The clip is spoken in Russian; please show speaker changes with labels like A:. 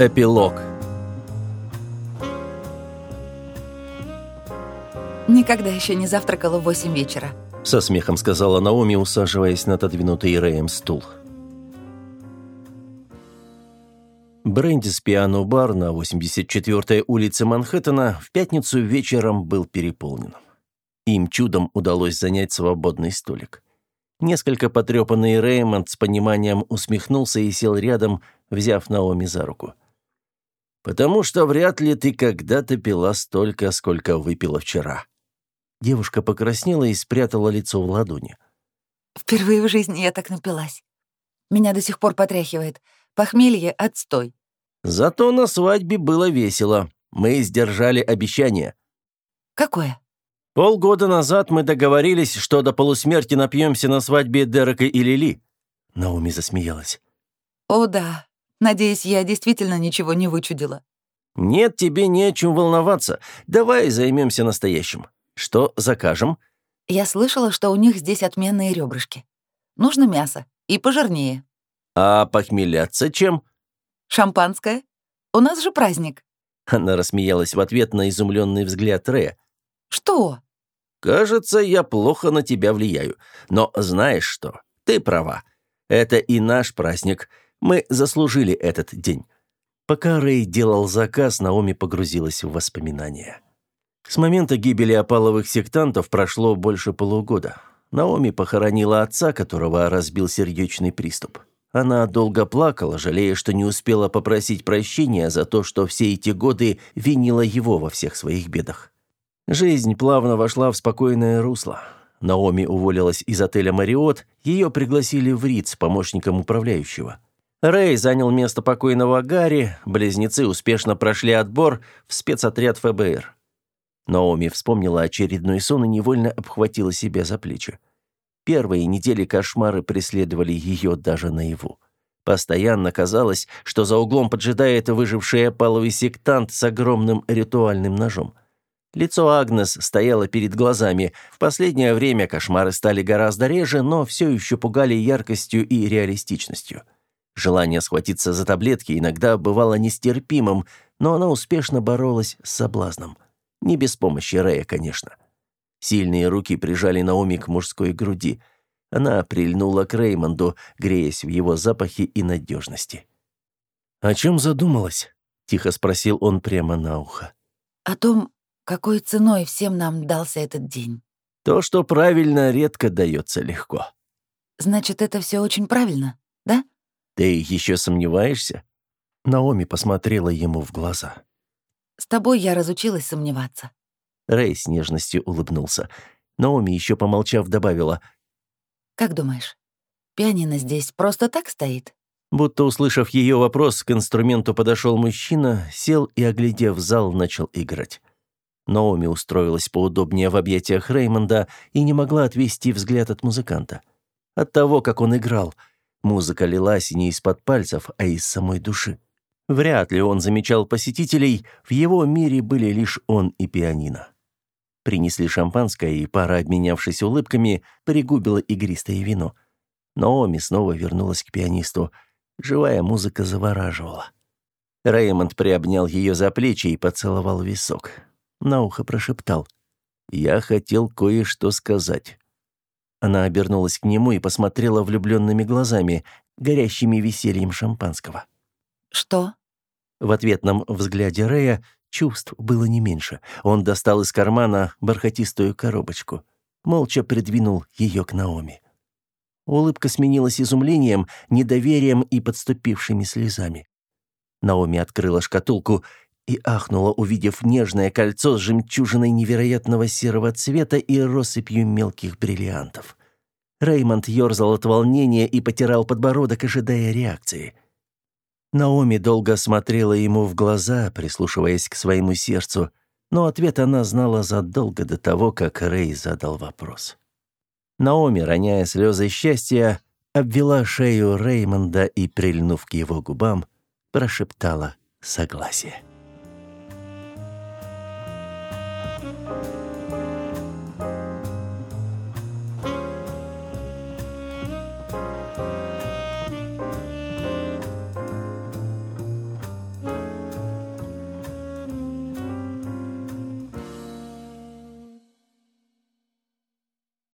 A: Эпилог
B: Никогда еще не завтракала в восемь вечера.
A: Со смехом сказала Наоми, усаживаясь на отодвинутый Рэем стул. Брендис пиано-бар на 84-й улице Манхэттена в пятницу вечером был переполнен. Им чудом удалось занять свободный столик. Несколько потрепанный Реймонд с пониманием усмехнулся и сел рядом, взяв Наоми за руку. «Потому что вряд ли ты когда-то пила столько, сколько выпила вчера». Девушка покраснела и спрятала лицо в ладони.
B: Впервые в жизни я так напилась. Меня до сих пор потряхивает. Похмелье — отстой.
A: Зато на свадьбе было весело. Мы сдержали обещание.
B: Какое?
A: Полгода назад мы договорились, что до полусмерти напьемся на свадьбе Дерека и Лили. Наоми засмеялась.
B: О, да. Надеюсь, я действительно ничего не вычудила.
A: Нет, тебе не о чем волноваться. Давай займемся настоящим. Что закажем?
B: Я слышала, что у них здесь отменные ребрышки. Нужно мясо. И пожирнее.
A: А похмеляться чем?
B: Шампанское? У нас же праздник.
A: Она рассмеялась в ответ на изумленный взгляд Ре.
B: Что?
A: Кажется, я плохо на тебя влияю. Но знаешь что? Ты права. Это и наш праздник. Мы заслужили этот день. Пока Рэй делал заказ, Наоми погрузилась в воспоминания. С момента гибели опаловых сектантов прошло больше полугода. Наоми похоронила отца, которого разбил сердечный приступ. Она долго плакала, жалея, что не успела попросить прощения за то, что все эти годы винила его во всех своих бедах. Жизнь плавно вошла в спокойное русло. Наоми уволилась из отеля «Мариот», ее пригласили в Риц помощником управляющего. Рэй занял место покойного Гарри, близнецы успешно прошли отбор в спецотряд ФБР. Наоми вспомнила очередной сон и невольно обхватила себя за плечи. Первые недели кошмары преследовали ее даже наяву. Постоянно казалось, что за углом поджидает выживший опаловый сектант с огромным ритуальным ножом. Лицо Агнес стояло перед глазами. В последнее время кошмары стали гораздо реже, но все еще пугали яркостью и реалистичностью. Желание схватиться за таблетки иногда бывало нестерпимым, но она успешно боролась с соблазном. Не без помощи Рэя, конечно. Сильные руки прижали Наоми к мужской груди. Она прильнула к Реймонду, греясь в его запахе и надежности. «О чем задумалась?» — тихо спросил он прямо на ухо.
B: О том, какой ценой всем нам дался этот день.
A: «То, что правильно, редко дается легко».
B: Значит, это все очень правильно, да?
A: «Ты еще сомневаешься?» Наоми посмотрела ему в глаза.
B: С тобой я разучилась сомневаться.
A: Рэй с нежностью улыбнулся. Наоми, еще помолчав, добавила.
B: «Как думаешь, пианино здесь просто так стоит?»
A: Будто услышав ее вопрос, к инструменту подошел мужчина, сел и, оглядев зал, начал играть. Наоми устроилась поудобнее в объятиях Реймонда и не могла отвести взгляд от музыканта. От того, как он играл, музыка лилась не из-под пальцев, а из самой души. Вряд ли он замечал посетителей, в его мире были лишь он и пианино. Принесли шампанское, и пара, обменявшись улыбками, пригубила игристое вино. Наоми снова вернулась к пианисту. Живая музыка завораживала. Реймонд приобнял ее за плечи и поцеловал висок. На ухо прошептал. «Я хотел кое-что сказать». Она обернулась к нему и посмотрела влюбленными глазами, горящими весельем шампанского.
B: «Что?»
A: В ответном взгляде Рэя Чувств было не меньше. Он достал из кармана бархатистую коробочку. Молча придвинул ее к Наоми. Улыбка сменилась изумлением, недоверием и подступившими слезами. Наоми открыла шкатулку и ахнула, увидев нежное кольцо с жемчужиной невероятного серого цвета и россыпью мелких бриллиантов. Реймонд ерзал от волнения и потирал подбородок, ожидая реакции. Наоми долго смотрела ему в глаза, прислушиваясь к своему сердцу, но ответ она знала задолго до того, как Рэй задал вопрос. Наоми, роняя слезы счастья, обвела шею Реймонда и, прильнув к его губам, прошептала согласие. thank you